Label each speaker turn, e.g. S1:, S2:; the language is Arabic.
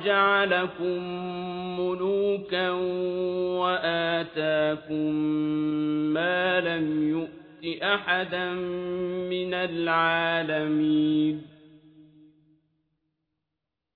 S1: وجعلكم ملوكا وآتاكم ما لم يؤت أحدا من العالمين